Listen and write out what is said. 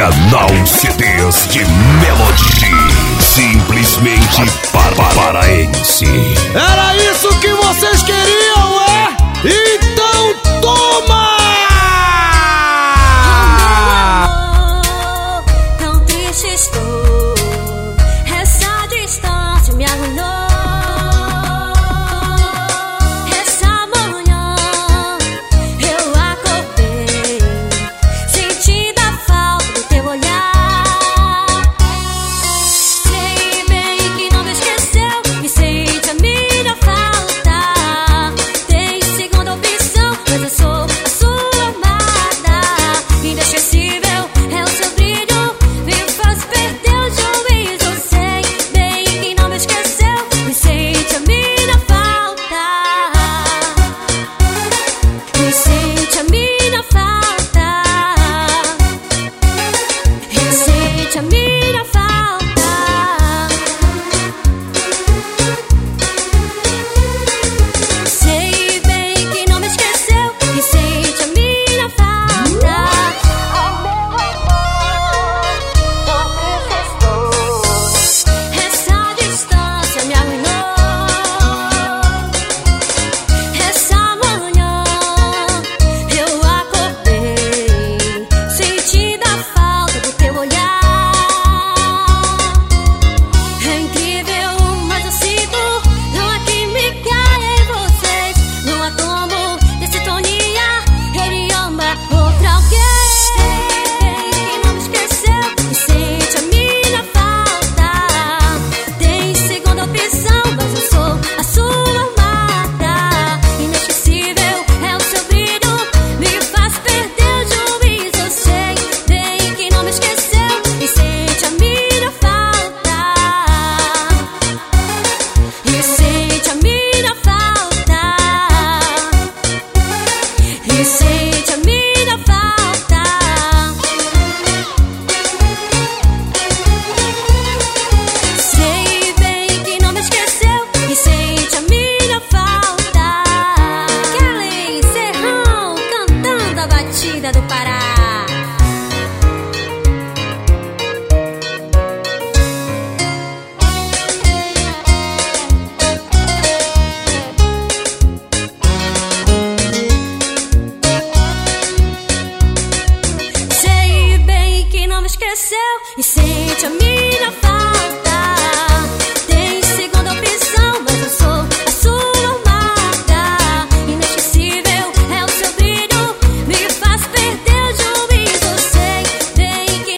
Canal CDs de Melody. Simplesmente par paraense. Era isso que vocês queriam, é? Então toma! Tão triste estou. Essa distância me arruinou. não me esqueceu e sente a minha falta.